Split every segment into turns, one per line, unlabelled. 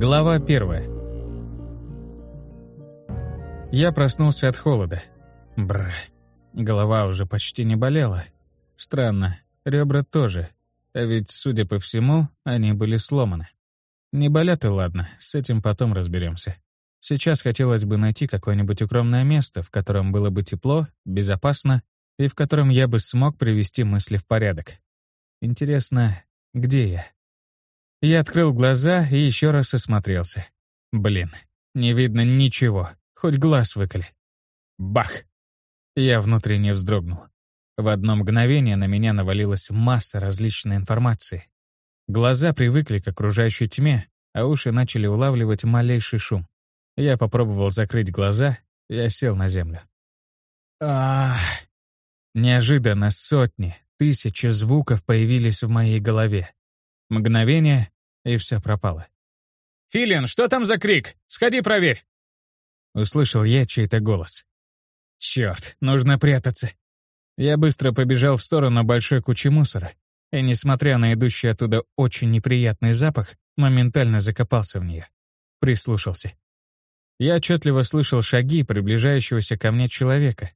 Глава первая. Я проснулся от холода. Бр. Голова уже почти не болела. Странно, ребра тоже. А ведь, судя по всему, они были сломаны. Не болят и ладно, с этим потом разберемся. Сейчас хотелось бы найти какое-нибудь укромное место, в котором было бы тепло, безопасно и в котором я бы смог привести мысли в порядок. Интересно, где я? Я открыл глаза и еще раз осмотрелся. Блин, не видно ничего, хоть глаз выколи. Бах! Я внутренне вздрогнул. В одно мгновение на меня навалилась масса различной информации. Глаза привыкли к окружающей тьме, а уши начали улавливать малейший шум. Я попробовал закрыть глаза, я сел на землю. Ах! Неожиданно сотни, тысячи звуков появились в моей голове. Мгновение, и все пропало.
«Филин, что там за крик? Сходи проверь!»
Услышал я чей-то голос. Черт, нужно прятаться. Я быстро побежал в сторону большой кучи мусора, и, несмотря на идущий оттуда очень неприятный запах, моментально закопался в нее. Прислушался. Я отчетливо слышал шаги приближающегося ко мне человека.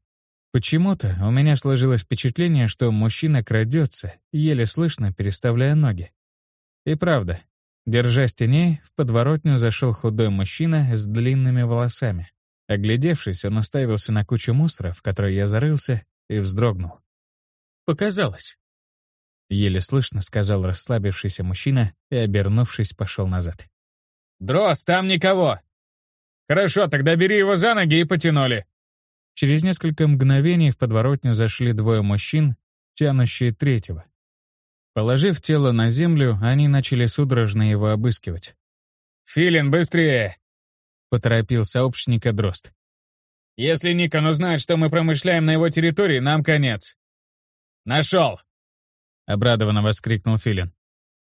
Почему-то у меня сложилось впечатление, что мужчина крадется, еле слышно переставляя ноги. И правда, держась теней, в подворотню зашел худой мужчина с длинными волосами. Оглядевшись, он уставился на кучу мусора, в которой я зарылся, и вздрогнул.
«Показалось», —
еле слышно сказал расслабившийся мужчина и, обернувшись, пошел назад.
«Дрос, там никого!» «Хорошо, тогда бери его за ноги и потянули».
Через несколько мгновений в подворотню зашли двое мужчин, тянущие третьего. Положив тело на землю, они начали судорожно его обыскивать.
«Филин, быстрее!»
— поторопил сообщника Дрозд.
«Если Никон узнает, что мы промышляем на его территории, нам конец». «Нашел!» — обрадованно воскликнул Филин.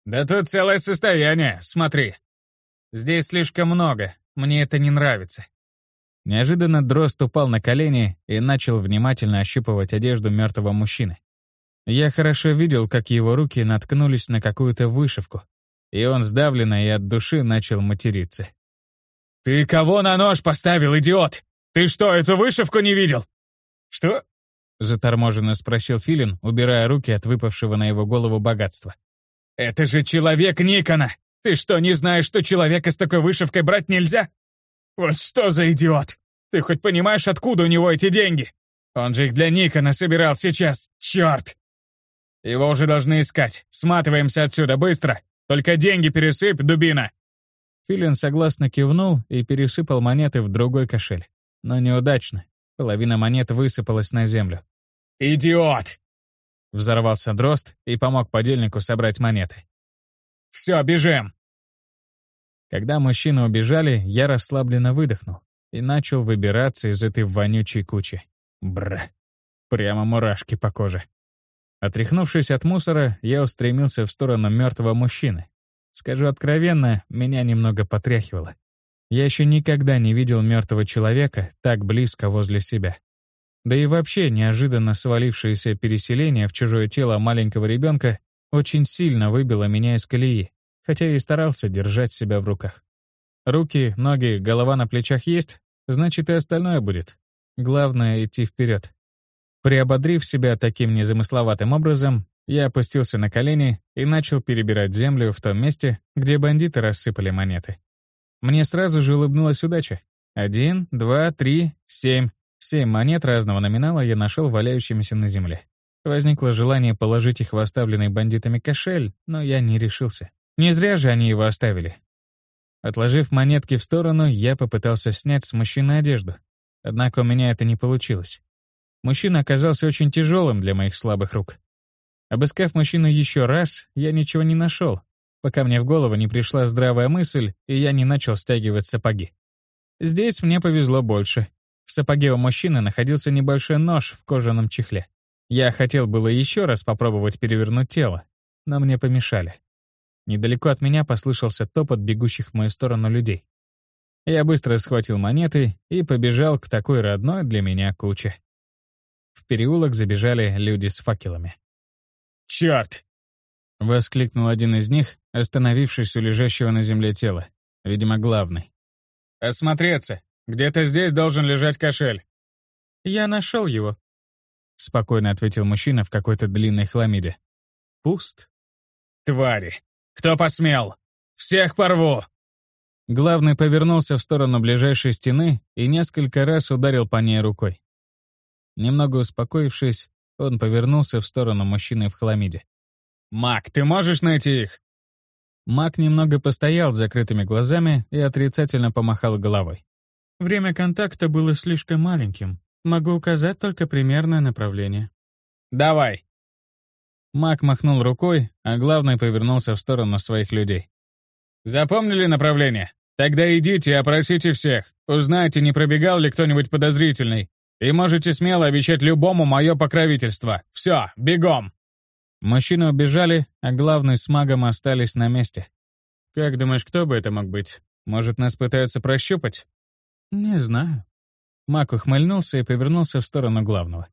«Да тут целое состояние, смотри. Здесь слишком много, мне это не нравится».
Неожиданно Дрозд упал на колени и начал внимательно ощупывать одежду мертвого мужчины. Я хорошо видел, как его руки наткнулись на какую-то вышивку, и он сдавленно и от души начал материться.
«Ты кого на нож поставил, идиот? Ты что, эту вышивку не видел?» «Что?»
— заторможенно спросил Филин, убирая руки от выпавшего на его голову богатства.
«Это же человек Никона! Ты что, не знаешь, что человека с такой вышивкой брать нельзя? Вот что за идиот! Ты хоть понимаешь, откуда у него эти деньги? Он же их для Никона собирал сейчас, черт!» Его уже должны искать. Сматываемся отсюда, быстро! Только деньги пересыпь, дубина!»
Филин согласно кивнул и пересыпал монеты в другой кошель. Но неудачно. Половина монет высыпалась на землю.
«Идиот!»
Взорвался дрозд и помог подельнику собрать монеты.
«Все, бежим!»
Когда мужчины убежали, я расслабленно выдохнул и начал выбираться из этой вонючей кучи. Бра. Прямо мурашки по коже. Отряхнувшись от мусора, я устремился в сторону мертвого мужчины. Скажу откровенно, меня немного потряхивало. Я еще никогда не видел мертвого человека так близко возле себя. Да и вообще неожиданно свалившееся переселение в чужое тело маленького ребенка очень сильно выбило меня из колеи, хотя и старался держать себя в руках. Руки, ноги, голова на плечах есть, значит и остальное будет. Главное — идти вперед. Приободрив себя таким незамысловатым образом, я опустился на колени и начал перебирать землю в том месте, где бандиты рассыпали монеты. Мне сразу же улыбнулась удача. Один, два, три, семь. Семь монет разного номинала я нашел валяющимися на земле. Возникло желание положить их в оставленный бандитами кошель, но я не решился. Не зря же они его оставили. Отложив монетки в сторону, я попытался снять с мужчины одежду. Однако у меня это не получилось. Мужчина оказался очень тяжелым для моих слабых рук. Обыскав мужчину еще раз, я ничего не нашел, пока мне в голову не пришла здравая мысль, и я не начал стягивать сапоги. Здесь мне повезло больше. В сапоге у мужчины находился небольшой нож в кожаном чехле. Я хотел было еще раз попробовать перевернуть тело, но мне помешали. Недалеко от меня послышался топот бегущих в мою сторону людей. Я быстро схватил монеты и побежал к такой родной для меня куче. В переулок забежали люди с факелами.
«Черт!»
— воскликнул один из них, остановившись у лежащего на земле тела. видимо, главный.
«Осмотреться. Где-то здесь должен лежать кошель».
«Я нашел его», —
спокойно ответил мужчина в какой-то длинной хламиде.
«Пуст».
«Твари! Кто посмел? Всех порву!»
Главный повернулся в сторону ближайшей стены и несколько раз ударил по ней рукой. Немного успокоившись, он повернулся в сторону мужчины в хламиде.
«Мак, ты можешь найти их?»
Мак немного постоял с закрытыми глазами и отрицательно помахал головой.
«Время контакта было слишком маленьким. Могу указать только примерное направление».
«Давай!»
Мак махнул рукой, а главный повернулся в сторону своих людей.
«Запомнили направление? Тогда идите и опросите всех. Узнайте, не пробегал ли кто-нибудь подозрительный. И можете смело обещать любому мое покровительство. Все, бегом!»
Мужчины убежали, а главный с магом остались на месте.
«Как думаешь, кто бы это мог быть?
Может, нас пытаются прощупать?»
«Не знаю».
Маг ухмыльнулся и повернулся в сторону главного.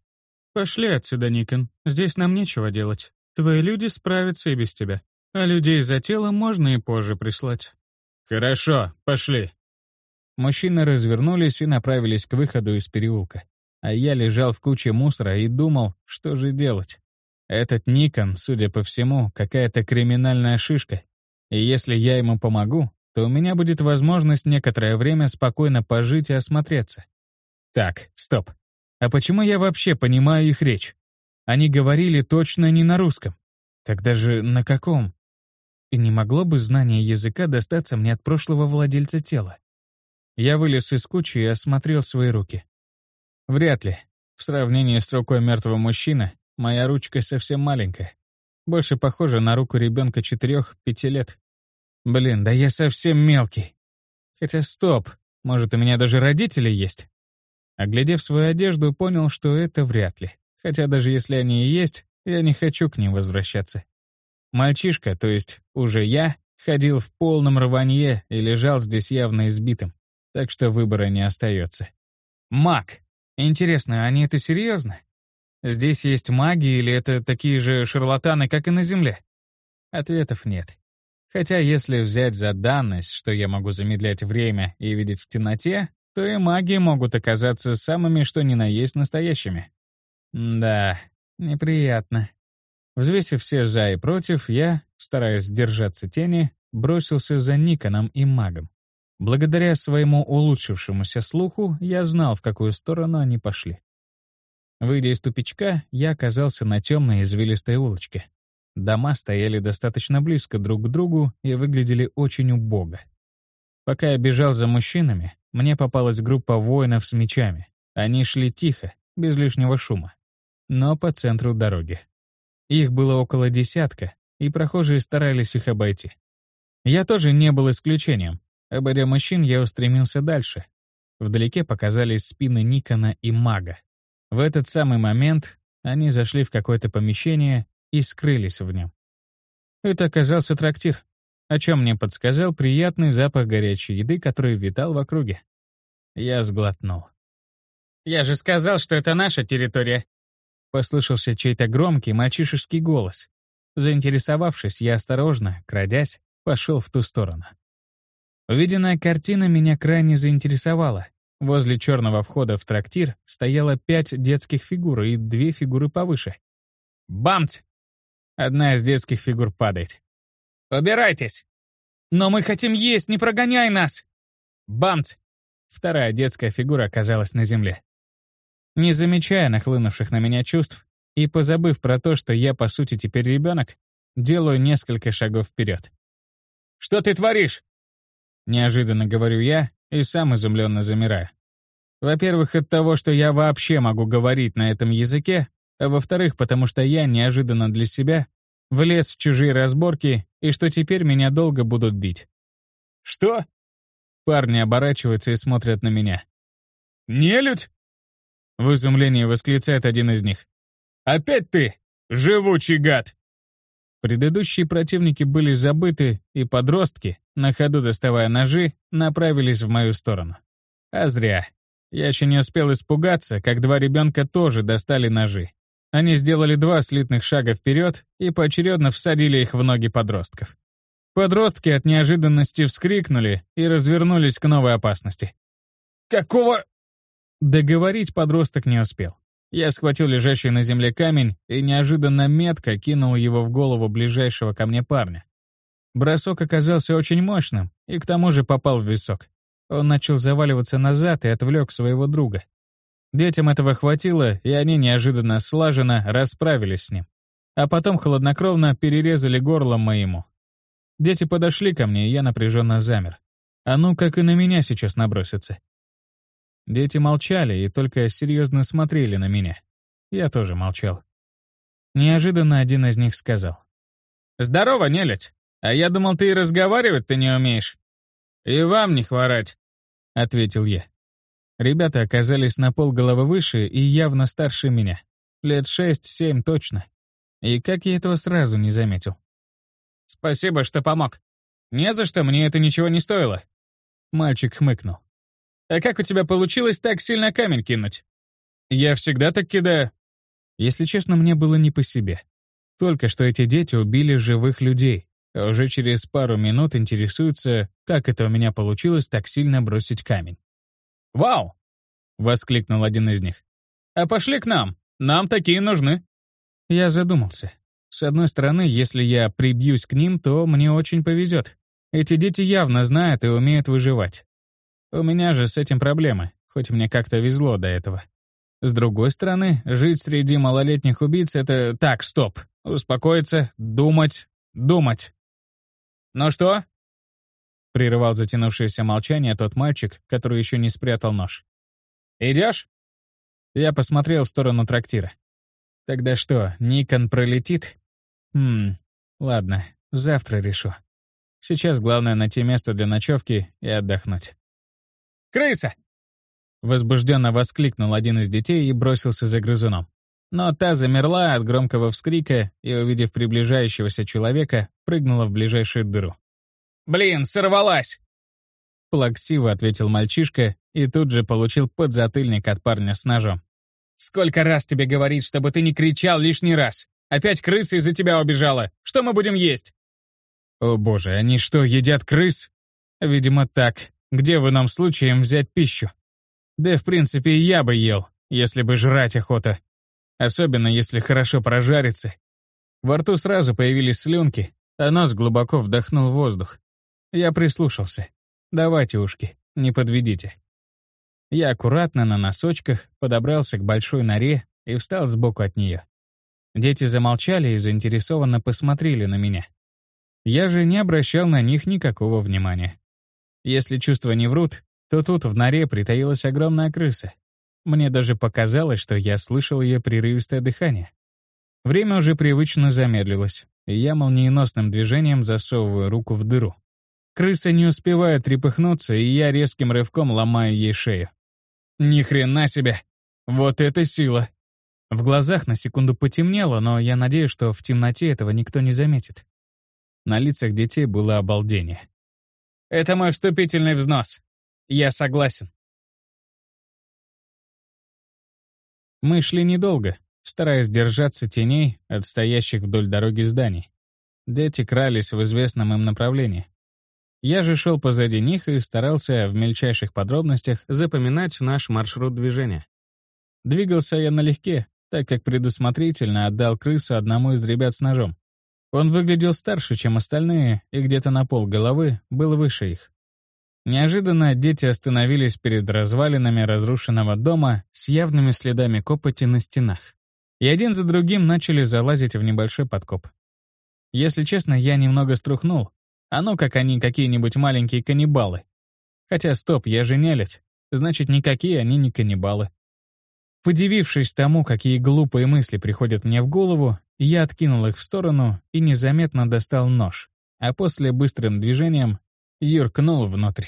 «Пошли отсюда, Никон. Здесь нам нечего делать. Твои люди справятся и без тебя. А людей за телом можно и позже прислать».
«Хорошо, пошли».
Мужчины развернулись и направились к выходу из переулка. А я лежал в куче мусора и думал, что же делать. Этот Никон, судя по всему, какая-то криминальная шишка. И если я ему помогу, то у меня будет возможность некоторое время спокойно пожить и осмотреться. Так, стоп. А почему я вообще понимаю их речь? Они говорили точно не на русском. Тогда же на каком? И не могло бы знание языка достаться мне от прошлого владельца тела? Я вылез из кучи и осмотрел свои руки. Вряд ли. В сравнении с рукой мертвого мужчины, Моя ручка совсем маленькая. Больше похожа на руку ребенка 4-5 лет. Блин, да я совсем мелкий. Хотя стоп, может, у меня даже родители есть? Оглядев свою одежду, понял, что это вряд ли. Хотя даже если они и есть, я не хочу к ним возвращаться. Мальчишка, то есть уже я, ходил в полном рванье и лежал здесь явно избитым, так что выбора не остается. Маг. Интересно, они это серьезно? Здесь есть маги или это такие же шарлатаны, как и на Земле? Ответов нет. Хотя если взять за данность, что я могу замедлять время и видеть в темноте, то и маги могут оказаться самыми что ни на есть настоящими. Да, неприятно. Взвесив все «за» и «против», я, стараясь держаться тени, бросился за Никоном и магом. Благодаря своему улучшившемуся слуху, я знал, в какую сторону они пошли. Выйдя из тупичка, я оказался на темной извилистой улочке. Дома стояли достаточно близко друг к другу и выглядели очень убого. Пока я бежал за мужчинами, мне попалась группа воинов с мечами. Они шли тихо, без лишнего шума, но по центру дороги. Их было около десятка, и прохожие старались их обойти. Я тоже не был исключением. Обойдя мужчин, я устремился дальше. Вдалеке показались спины Никона и Мага. В этот самый момент они зашли в какое-то помещение и скрылись в нем. Это оказался трактир, о чем мне подсказал приятный запах горячей еды, который витал в округе. Я сглотнул. «Я же сказал, что это наша территория!» Послышался чей-то громкий мальчишеский голос. Заинтересовавшись, я осторожно, крадясь, пошел в ту сторону. Увиденная картина меня крайне заинтересовала, Возле черного входа в трактир стояло пять детских фигур и две фигуры повыше. Бамц! Одна из детских фигур падает. «Убирайтесь!» «Но мы хотим есть, не прогоняй нас!» Бамц! Вторая детская фигура оказалась на земле. Не замечая нахлынувших на меня чувств и позабыв про то, что я, по сути, теперь ребенок, делаю несколько шагов вперед. «Что ты творишь?» Неожиданно говорю я, и сам изумленно замираю. Во-первых, от того, что я вообще могу говорить на этом языке, а во-вторых, потому что я неожиданно для себя влез в чужие разборки и что теперь меня долго будут бить. «Что?» Парни оборачиваются и смотрят на меня. «Нелюдь?» В изумлении восклицает один из них. «Опять ты, живучий гад!» Предыдущие противники были забыты, и подростки, на ходу доставая ножи, направились в мою сторону. А зря. Я еще не успел испугаться, как два ребенка тоже достали ножи. Они сделали два слитных шага вперед и поочередно всадили их в ноги подростков. Подростки от неожиданности вскрикнули и развернулись к новой опасности.
«Какого...»
Договорить подросток не успел. Я схватил лежащий на земле камень и неожиданно метко кинул его в голову ближайшего ко мне парня. Бросок оказался очень мощным и к тому же попал в висок. Он начал заваливаться назад и отвлек своего друга. Детям этого хватило, и они неожиданно слаженно расправились с ним. А потом хладнокровно перерезали горло моему. Дети подошли ко мне, и я напряженно замер. А ну, как и на меня сейчас набросится. Дети молчали и только серьезно смотрели на меня. Я тоже молчал. Неожиданно один из них сказал.
«Здорово, нелядь! А я думал, ты и разговаривать-то не умеешь». «И вам не хворать», — ответил я.
Ребята оказались на пол головы выше и явно старше меня. Лет шесть-семь точно. И как я этого сразу не заметил.
«Спасибо, что помог. Не за что, мне это ничего не стоило».
Мальчик хмыкнул.
«А как у тебя получилось так сильно камень кинуть?»
«Я всегда так кидаю». Если честно, мне было не по себе. Только что эти дети убили живых людей, а уже через пару минут интересуются, как это у меня получилось так сильно бросить камень.
«Вау!» — воскликнул один из них. «А пошли к нам, нам такие нужны».
Я задумался. С одной стороны, если я прибьюсь к ним, то мне очень повезет. Эти дети явно знают и умеют выживать. У меня же с этим проблемы, хоть мне как-то везло до этого. С другой стороны, жить среди малолетних убийц — это... Так, стоп. Успокоиться, думать, думать.
«Ну что?»
— прерывал затянувшееся молчание тот мальчик, который еще не спрятал нож.
«Идешь?»
Я посмотрел в сторону трактира. «Тогда что, Никон пролетит?» «Хм, ладно, завтра решу. Сейчас главное найти место для ночевки и отдохнуть».
«Крыса!»
Возбужденно воскликнул один из детей и бросился за грызуном. Но та замерла от громкого вскрика и, увидев приближающегося человека, прыгнула в ближайшую дыру.
«Блин, сорвалась!»
Плаксиво ответил мальчишка и тут же получил подзатыльник от парня с ножом.
«Сколько раз тебе говорить, чтобы ты не кричал лишний раз? Опять крыса из-за тебя убежала. Что мы будем есть?»
«О боже, они что, едят крыс?» «Видимо, так. Где в ином случае взять пищу? Да, в принципе, я бы ел, если бы жрать охота. Особенно, если хорошо прожариться. Во рту сразу появились слюнки, а нос глубоко вдохнул воздух. Я прислушался. Давайте, ушки, не подведите. Я аккуратно на носочках подобрался к большой норе и встал сбоку от нее. Дети замолчали и заинтересованно посмотрели на меня. Я же не обращал на них никакого внимания. Если чувства не врут, то тут в норе притаилась огромная крыса. Мне даже показалось, что я слышал ее прерывистое дыхание. Время уже привычно замедлилось, и я молниеносным движением засовываю руку в дыру. Крыса не успевает трепыхнуться, и я резким рывком ломаю ей шею. Ни хрена себе! Вот это сила! В глазах на секунду потемнело, но я надеюсь, что в темноте этого никто не заметит. На лицах детей было обалдение.
Это мой вступительный взнос. Я согласен.
Мы шли недолго, стараясь держаться теней от стоящих вдоль дороги зданий. Дети крались в известном им направлении. Я же шел позади них и старался в мельчайших подробностях запоминать наш маршрут движения. Двигался я налегке, так как предусмотрительно отдал крысу одному из ребят с ножом. Он выглядел старше, чем остальные, и где-то на пол головы был выше их. Неожиданно дети остановились перед развалинами разрушенного дома с явными следами копоти на стенах. И один за другим начали залазить в небольшой подкоп. Если честно, я немного струхнул. А ну, как они какие-нибудь маленькие каннибалы. Хотя стоп, я же нелядь. Значит, никакие они не каннибалы. Подивившись тому, какие глупые мысли приходят мне в голову, я откинул их в сторону и незаметно достал нож, а после быстрым движением юркнул внутрь.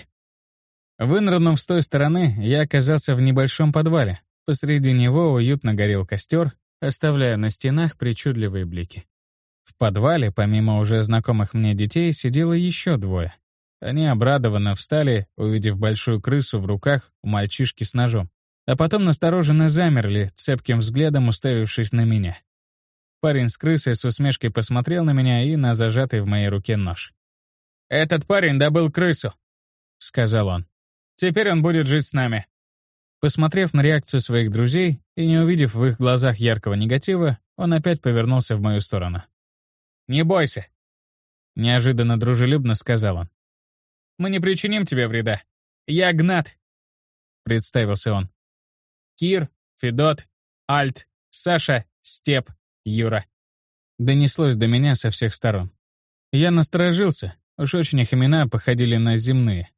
Вынырнув с той стороны, я оказался в небольшом подвале. Посреди него уютно горел костер, оставляя на стенах причудливые блики. В подвале, помимо уже знакомых мне детей, сидело еще двое. Они обрадованно встали, увидев большую крысу в руках у мальчишки с ножом, а потом настороженно замерли, цепким взглядом уставившись на меня. Парень с крысой с усмешкой посмотрел на меня и на зажатый в моей руке нож.
«Этот парень добыл крысу», — сказал он. «Теперь он будет жить с нами».
Посмотрев на реакцию своих друзей и не увидев в их глазах яркого негатива, он опять повернулся в мою сторону.
«Не бойся», — неожиданно дружелюбно сказал он. «Мы не причиним тебе вреда. Я Гнат», — представился он. «Кир, Федот, Альт, Саша, Степ, Юра».
Донеслось до меня со всех сторон. Я насторожился, уж очень их имена походили на земные.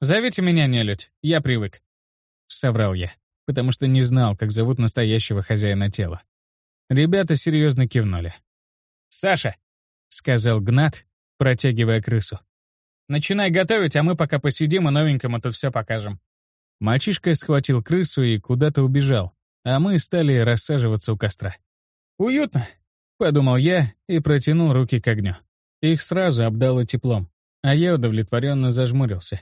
«Зовите меня нелюдь, я привык», — соврал я, потому что не знал, как зовут настоящего хозяина тела. Ребята серьезно кивнули. «Саша», — сказал Гнат, протягивая крысу. «Начинай готовить, а мы пока посидим и новенькому тут все покажем».
Мальчишка схватил крысу и куда-то убежал, а мы стали рассаживаться у костра.
«Уютно», —
подумал я и протянул руки к огню. Их сразу обдало теплом, а я удовлетворенно зажмурился.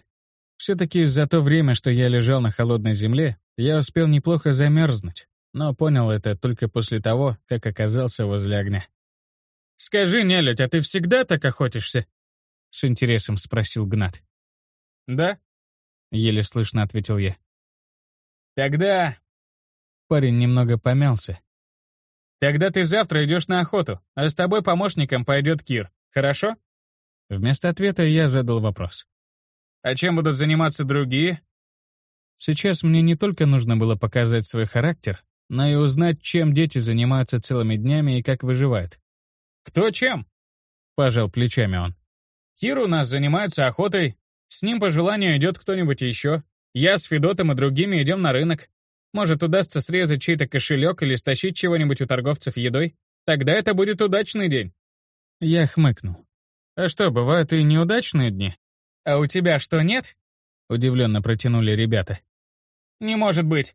Все-таки за то время, что я лежал на холодной земле, я успел неплохо замерзнуть, но понял это только после того, как оказался возле огня.
«Скажи, нелюдь, а ты всегда так охотишься?»
— с интересом спросил Гнат.
«Да?»
— еле слышно ответил я.
«Тогда...»
Парень немного помялся.
«Тогда ты завтра идешь на охоту, а с тобой помощником пойдет Кир. Хорошо?»
Вместо ответа я задал вопрос.
«А чем будут заниматься другие?»
Сейчас мне не только нужно было показать свой характер, но и узнать, чем дети занимаются целыми днями и как выживают.
«Кто чем?»
— пожал плечами он.
«Кир у нас занимается охотой. С ним по желанию идет кто-нибудь еще. Я с Федотом и другими идем на рынок. Может, удастся срезать чей-то кошелек или стащить чего-нибудь у торговцев едой. Тогда это будет удачный день.
Я хмыкнул.
«А что, бывают и неудачные дни?» «А у тебя что, нет?»
Удивленно протянули ребята.
«Не может быть!»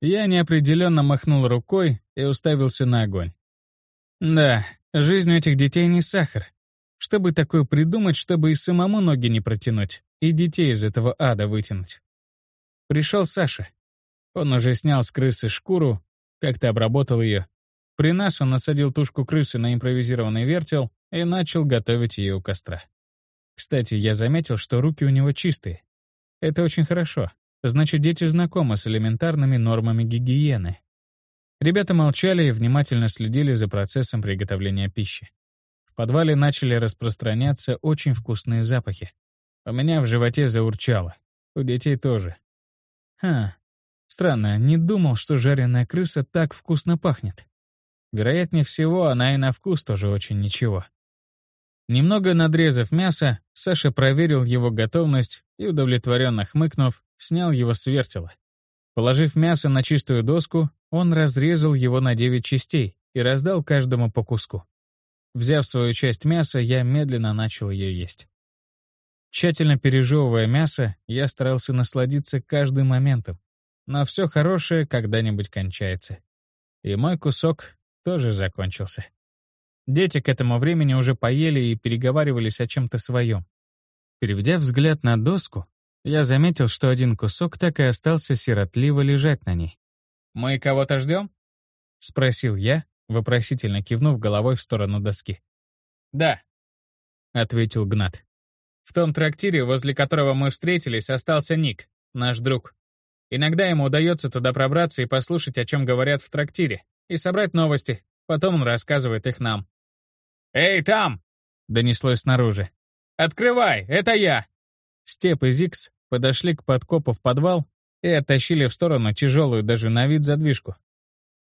Я неопределенно махнул рукой и уставился на огонь. Да, жизнь у этих детей не сахар. Чтобы такое придумать, чтобы и самому ноги не протянуть, и детей из этого ада вытянуть. Пришел Саша. Он уже снял с крысы шкуру, как-то обработал ее, при нас он насадил тушку крысы на импровизированный вертел и начал готовить ее у костра. Кстати, я заметил, что руки у него чистые. Это очень хорошо. Значит, дети знакомы с элементарными нормами гигиены. Ребята молчали и внимательно следили за процессом приготовления пищи. Подвале начали распространяться очень вкусные запахи. У меня в животе заурчало. У детей тоже. Ха, странно, не думал, что жареная крыса так вкусно пахнет. Вероятнее всего, она и на вкус тоже очень ничего. Немного надрезав мясо, Саша проверил его готовность и, удовлетворенно хмыкнув, снял его с вертела. Положив мясо на чистую доску, он разрезал его на девять частей и раздал каждому по куску. Взяв свою часть мяса, я медленно начал ее есть. Тщательно пережевывая мясо, я старался насладиться каждым моментом. Но все хорошее когда-нибудь кончается. И мой кусок тоже закончился. Дети к этому времени уже поели и переговаривались о чем-то своем. Переведя взгляд на доску, я заметил, что один кусок так и остался сиротливо лежать на ней.
«Мы кого-то ждем?»
— спросил я, вопросительно кивнув головой в сторону доски.
«Да», — ответил Гнат. «В том трактире, возле которого мы встретились, остался Ник, наш друг. Иногда ему удается туда пробраться и послушать, о чем говорят в трактире, и собрать новости. Потом он рассказывает их нам. «Эй, там!» — донеслось снаружи. «Открывай, это я!»
Степ и Зикс подошли к подкопу в подвал и оттащили в сторону тяжелую даже на вид задвижку.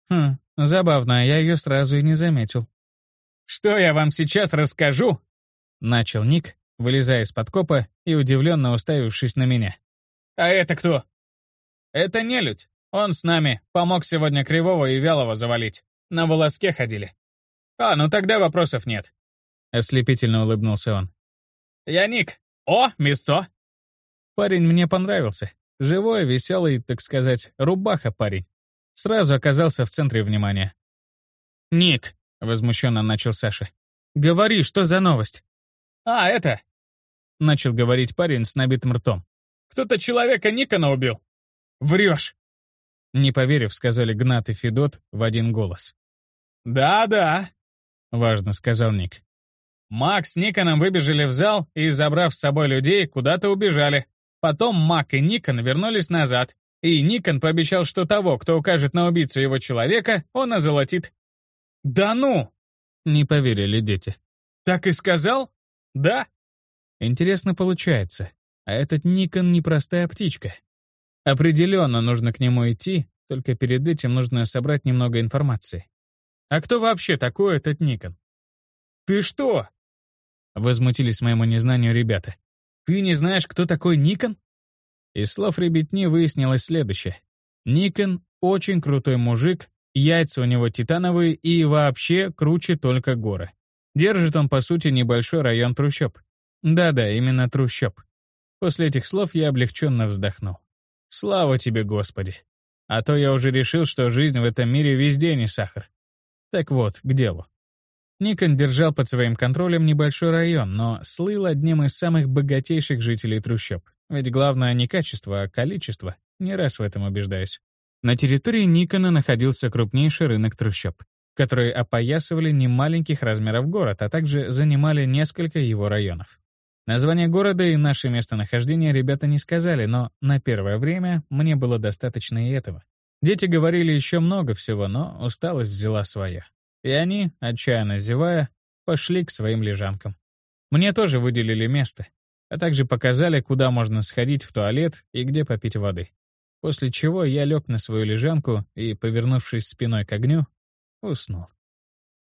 Хм, забавно, я ее сразу и не заметил.
«Что я вам сейчас расскажу?»
— начал Ник, вылезая из подкопа и удивленно уставившись на меня.
«А это кто?» «Это нелюдь. Он с нами. Помог сегодня Кривого и Вялого завалить. На волоске ходили. А, ну тогда вопросов нет.
Ослепительно улыбнулся он.
Я Ник. О, место.
Парень мне понравился. Живой, веселый, так сказать, рубаха парень. Сразу оказался в центре внимания.
«Ник», —
возмущенно начал Саша. «Говори, что за новость?»
«А, это...»
— начал говорить парень с набитым ртом.
«Кто-то человека Никона убил». «Врешь!»
Не поверив, сказали Гнат и Федот в один голос.
«Да-да», —
важно сказал Ник.
Макс с Никоном выбежали в зал и, забрав с собой людей, куда-то убежали. Потом Мак и Никон вернулись назад, и Никон пообещал, что того, кто укажет на убийцу его человека, он озолотит. «Да ну!» — не поверили дети. «Так и сказал?» «Да».
Интересно получается. А этот Никон непростая птичка. Определенно нужно к нему идти, только перед этим нужно собрать немного информации.
А кто вообще такой этот Никон? «Ты что?» — возмутились моему незнанию ребята. «Ты не знаешь, кто такой Никон?»
Из слов ребятни выяснилось следующее. Никон — очень крутой мужик, яйца у него титановые и вообще круче только горы. Держит он, по сути, небольшой район трущоб. Да-да, именно трущоб. После этих слов я облегченно вздохнул. Слава тебе, Господи! А то я уже решил, что жизнь в этом мире везде не сахар. Так вот, к делу. Никон держал под своим контролем небольшой район, но слыл одним из самых богатейших жителей трущоб. Ведь главное не качество, а количество. Не раз в этом убеждаюсь. На территории Никона находился крупнейший рынок трущоб, которые опоясывали немаленьких размеров город, а также занимали несколько его районов. Название города и наше местонахождение ребята не сказали, но на первое время мне было достаточно и этого. Дети говорили еще много всего, но усталость взяла свое. И они, отчаянно зевая, пошли к своим лежанкам. Мне тоже выделили место, а также показали, куда можно сходить в туалет и где попить воды. После чего я лег на свою лежанку и, повернувшись спиной к огню, уснул.